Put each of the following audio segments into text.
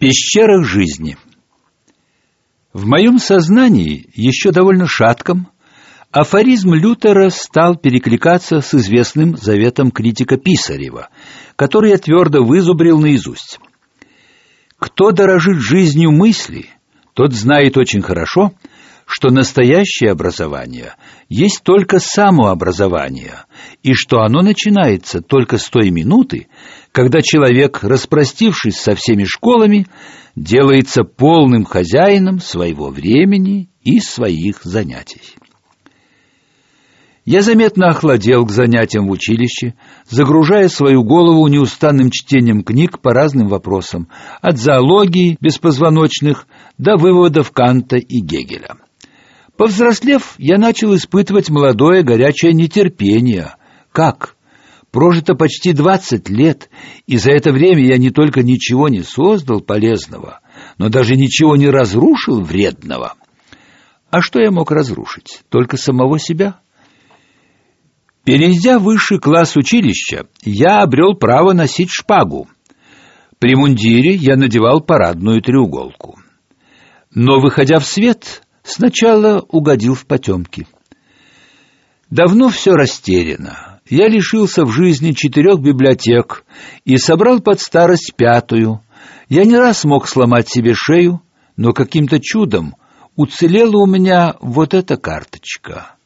пещерах жизни. В моем сознании, еще довольно шатком, афоризм Лютера стал перекликаться с известным заветом критика Писарева, который я твердо вызубрил наизусть. Кто дорожит жизнью мысли, тот знает очень хорошо, что настоящее образование есть только самообразование, и что оно начинается только с той минуты, когда человек, распростившись со всеми школами, делается полным хозяином своего времени и своих занятий. Я заметно охладел к занятиям в училище, загружая свою голову неустанным чтением книг по разным вопросам, от зоологии беспозвоночных до выводов Канта и Гегеля. Повзрослев, я начал испытывать молодое горячее нетерпение. Как? Прожито почти двадцать лет, и за это время я не только ничего не создал полезного, но даже ничего не разрушил вредного. А что я мог разрушить? Только самого себя? Перейдя в высший класс училища, я обрел право носить шпагу. При мундире я надевал парадную треуголку. Но, выходя в свет, сначала угодил в потемки. Давно все растеряно я лишился в жизни четырех библиотек и собрал под старость пятую. Я не раз мог сломать себе шею, но каким-то чудом уцелела у меня вот эта карточка.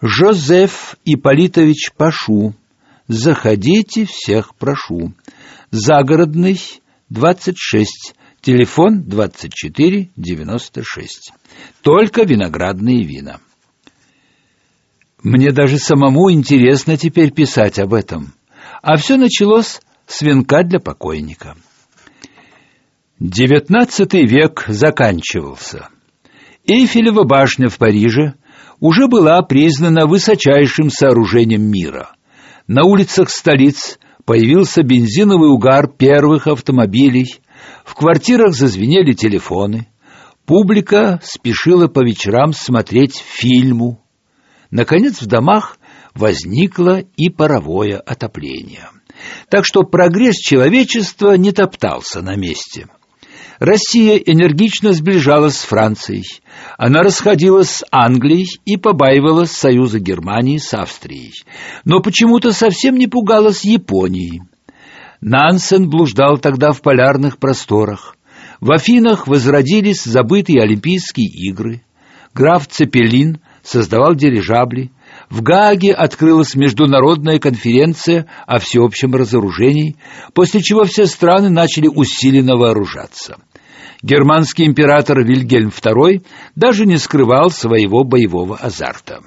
Жозеф Ипполитович Пашу. Заходите, всех прошу. Загородный, 26, телефон 2496. Только виноградные вина. Мне даже самому интересно теперь писать об этом. А все началось с венка для покойника. Девятнадцатый век заканчивался. Эйфелева башня в Париже уже была признана высочайшим сооружением мира. На улицах столиц появился бензиновый угар первых автомобилей, в квартирах зазвенели телефоны, публика спешила по вечерам смотреть фильму, Наконец в домах возникло и паровое отопление. Так что прогресс человечества не топтался на месте. Россия энергично сближалась с Францией. Она расходилась с Англией и побаивалась союза Германии с Австрией. Но почему-то совсем не пугалась Японии. Нансен блуждал тогда в полярных просторах. В Афинах возродились забытые Олимпийские игры. Граф Цепелин создавал дирижабли. В Гааге открылась международная конференция о всеобщем разоружении, после чего все страны начали усиленно вооружаться. Германский император Вильгельм II даже не скрывал своего боевого азарта.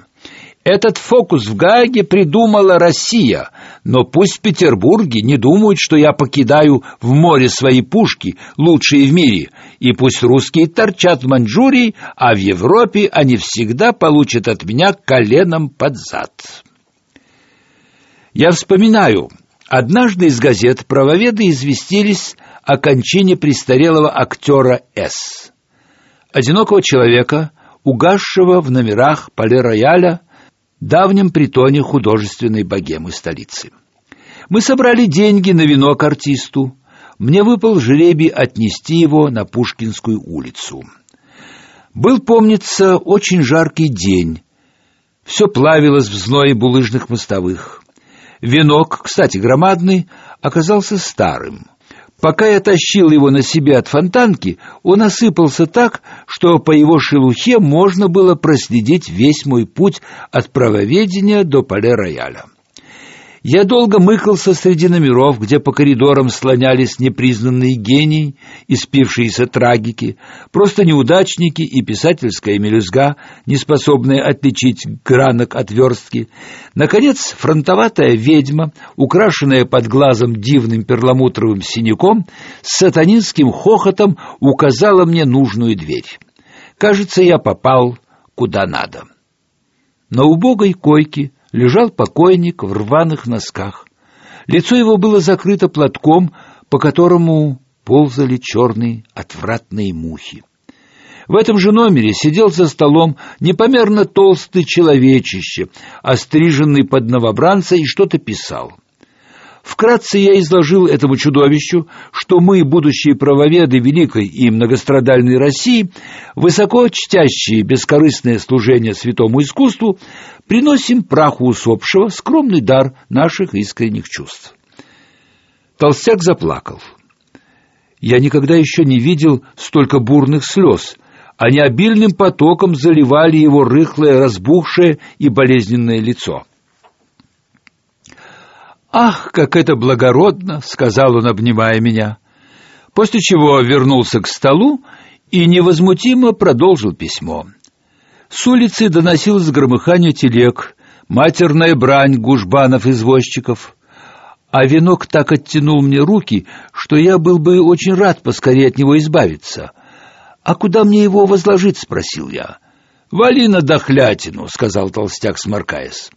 Этот фокус в Гааге придумала Россия, но пусть в Петербурге не думают, что я покидаю в море свои пушки, лучшие в мире, и пусть русские торчат в Маньчжурии, а в Европе они всегда получат от меня коленом под зад. Я вспоминаю, однажды из газет правоведы известились о кончине престарелого актера С. Одинокого человека, угасшего в номерах Пале-Рояля, давнем притоне художественной богемы столицы. Мы собрали деньги на вино к артисту. Мне выпал жребий отнести его на Пушкинскую улицу. Был, помнится, очень жаркий день. Все плавилось в зное булыжных мостовых. Венок, кстати, громадный, оказался старым. Пока я тащил его на себе от фонтанки, он осыпался так, что по его шелухе можно было проследить весь мой путь от правоведения до Пале-Рояля. Я долго мыкался среди номеров, где по коридорам слонялись непризнанные гении, испившиеся трагики, просто неудачники и писательская мелюзга, неспособные отличить гранок от верстки. Наконец, фронтоватая ведьма, украшенная под глазом дивным перламутровым синяком, с сатанинским хохотом указала мне нужную дверь. Кажется, я попал куда надо. На убогой койке лежал покойник в рваных носках. Лицо его было закрыто платком, по которому ползали черные отвратные мухи. В этом же номере сидел за столом непомерно толстый человечище, остриженный под новобранца и что-то писал. Вкратце я изложил этому чудовищу, что мы, будущие правоведы великой и многострадальной России, высоко чтящие бескорыстное служение святому искусству, приносим праху усопшего скромный дар наших искренних чувств. Толстяк заплакал. Я никогда еще не видел столько бурных слез. Они обильным потоком заливали его рыхлое, разбухшее и болезненное лицо. «Ах, как это благородно!» — сказал он, обнимая меня. После чего вернулся к столу и невозмутимо продолжил письмо. С улицы доносилось громыхание телег, матерная брань гужбанов-извозчиков. А венок так оттянул мне руки, что я был бы очень рад поскорее от него избавиться. «А куда мне его возложить?» — спросил я. «Вали на дохлятину», — сказал толстяк, сморкаясь.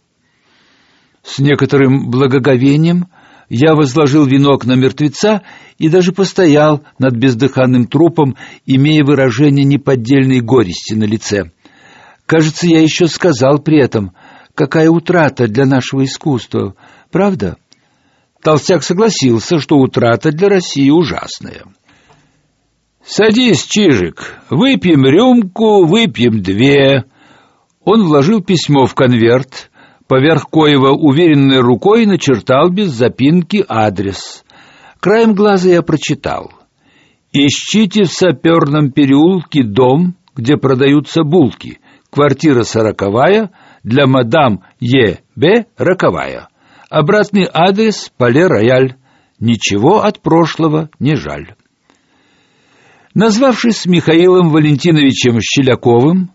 С некоторым благоговением я возложил венок на мертвеца и даже постоял над бездыханным трупом, имея выражение неподдельной горести на лице. Кажется, я еще сказал при этом, какая утрата для нашего искусства, правда? Толстяк согласился, что утрата для России ужасная. «Садись, Чижик, выпьем рюмку, выпьем две». Он вложил письмо в конверт, Поверх коего уверенной рукой начертал без запинки адрес. Краем глаза я прочитал. «Ищите в саперном переулке дом, где продаются булки. Квартира сороковая, для мадам Е. Б. Роковая. Обратный адрес — Пале-Рояль. Ничего от прошлого не жаль». Назвавшись Михаилом Валентиновичем Щеляковым,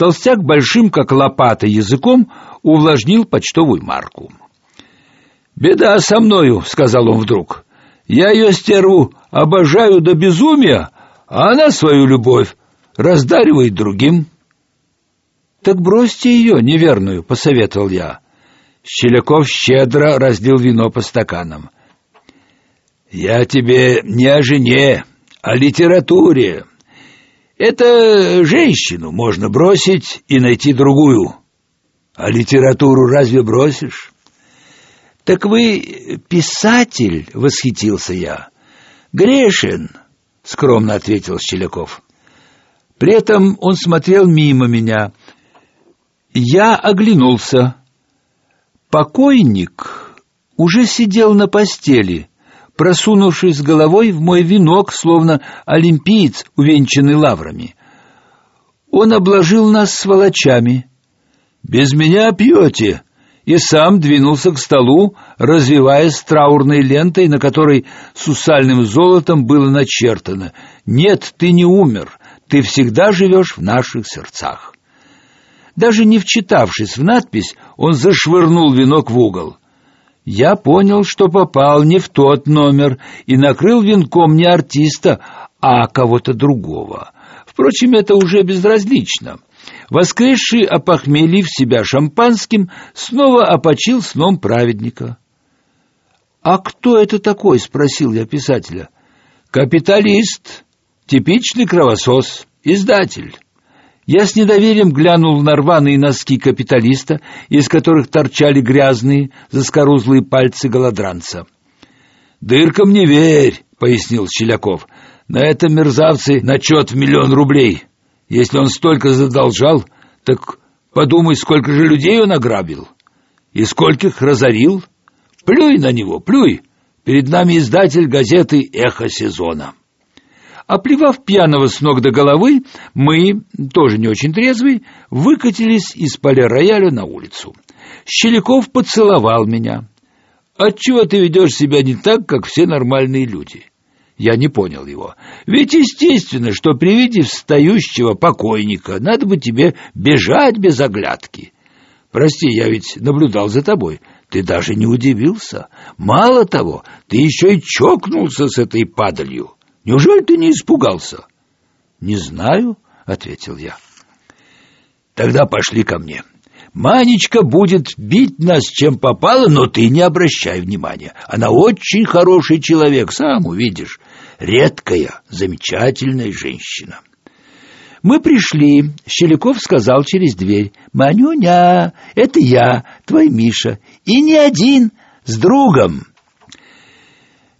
толстяк большим, как лопата, языком увлажнил почтовую марку. «Беда со мною», — сказал он вдруг. «Я ее стерву обожаю до безумия, а она свою любовь раздаривает другим». «Так бросьте ее, неверную», — посоветовал я. Щеляков щедро разлил вино по стаканам. «Я тебе не о жене, а о литературе. Это женщину можно бросить и найти другую. А литературу разве бросишь? Так вы писатель, восхитился я. Грешен, скромно ответил Щеляков. При этом он смотрел мимо меня. Я оглянулся. Покойник уже сидел на постели, просунувшись головой в мой венок, словно олимпиец, увенчанный лаврами. Он обложил нас сволочами, без меня пьете!» И сам двинулся к столу, развиваясь траурной лентой, на которой сусальным золотом было начертано «Нет, ты не умер, ты всегда живешь в наших сердцах». Даже не вчитавшись в надпись, он зашвырнул венок в угол. Я понял, что попал не в тот номер и накрыл венком не артиста, а кого-то другого. Впрочем, это уже безразлично. Воскресший, опохмелив себя шампанским, снова опочил сном праведника. «А кто это такой?» — спросил я писателя. «Капиталист, типичный кровосос, издатель». Я с недоверием глянул на рваные носки капиталиста, из которых торчали грязные, заскорузлые пальцы голодранца. «Дыркам не верь», — пояснил Щеляков. «На этом мерзавцы начет в миллион рублей. Если он столько задолжал, так подумай, сколько же людей он ограбил. И скольких разорил. Плюй на него, плюй. Перед нами издатель газеты «Эхо сезона». Оплевав пьяного с ног до головы, мы, тоже не очень трезвые, выкатились из поля рояля на улицу. Щеляков поцеловал меня. «Отчего ты ведешь себя не так, как все нормальные люди?» Я не понял его. Ведь естественно, что при виде встающего покойника надо бы тебе бежать без оглядки. Прости, я ведь наблюдал за тобой. Ты даже не удивился. Мало того, ты еще и чокнулся с этой падалью. Неужели ты не испугался? Не знаю, ответил я. Тогда пошли ко мне. Манечка будет бить нас чем попало, но ты не обращай внимания. Она очень хороший человек, сам увидишь редкая, замечательная женщина. Мы пришли, Щеляков сказал через дверь, «Манюня, это я, твой Миша, и не один, с другом».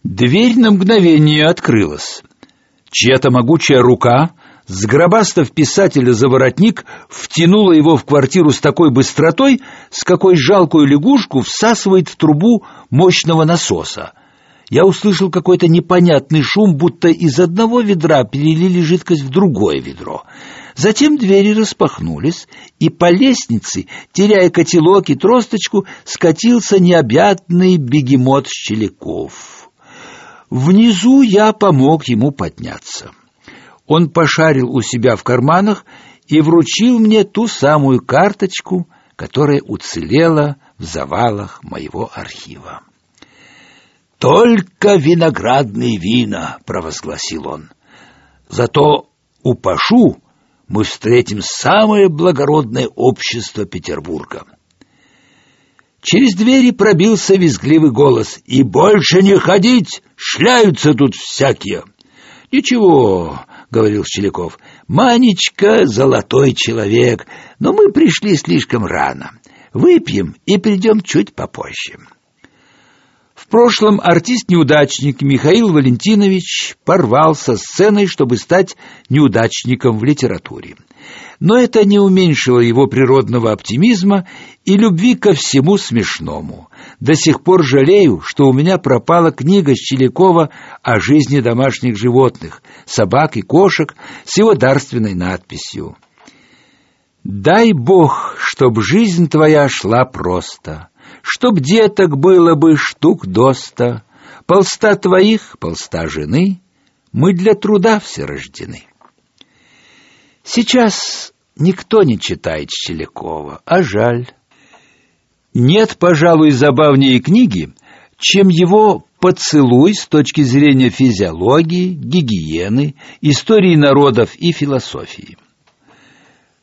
Дверь на мгновение открылась. Чья-то могучая рука, сгробастав писателя за воротник, втянула его в квартиру с такой быстротой, с какой жалкую лягушку всасывает в трубу мощного насоса. Я услышал какой-то непонятный шум, будто из одного ведра перелили жидкость в другое ведро. Затем двери распахнулись, и по лестнице, теряя котелок и тросточку, скатился необъятный бегемот Щеляков. Внизу я помог ему подняться. Он пошарил у себя в карманах и вручил мне ту самую карточку, которая уцелела в завалах моего архива. «Только виноградные вина!» — провозгласил он. «Зато у Пашу мы встретим самое благородное общество Петербурга». Через двери пробился визгливый голос. «И больше не ходить! Шляются тут всякие!» «Ничего», — говорил Щеляков, — «Манечка — золотой человек, но мы пришли слишком рано. Выпьем и придем чуть попозже». Прошлом артист-неудачник Михаил Валентинович порвал со сценой, чтобы стать неудачником в литературе. Но это не уменьшило его природного оптимизма и любви ко всему смешному. До сих пор жалею, что у меня пропала книга Щелякова о жизни домашних животных, собак и кошек с его дарственной надписью. «Дай Бог, чтоб жизнь твоя шла просто» чтоб деток было бы штук доста, полста твоих, полста жены, мы для труда все рождены. Сейчас никто не читает Щелякова, а жаль. Нет, пожалуй, забавнее книги, чем его поцелуй с точки зрения физиологии, гигиены, истории народов и философии.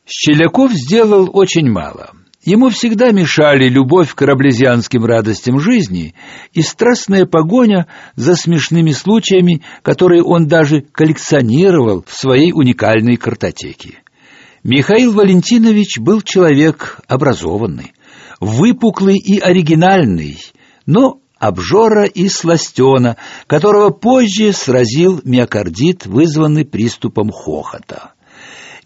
Щеляков сделал очень мало – Ему всегда мешали любовь к раблезианским радостям жизни и страстная погоня за смешными случаями, которые он даже коллекционировал в своей уникальной картотеке. Михаил Валентинович был человек образованный, выпуклый и оригинальный, но обжора и сластена, которого позже сразил миокардит, вызванный приступом хохота.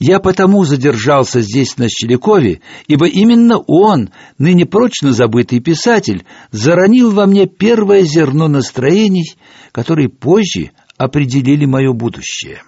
Я потому задержался здесь на Щелякове, ибо именно он, ныне прочно забытый писатель, заронил во мне первое зерно настроений, которые позже определили мое будущее.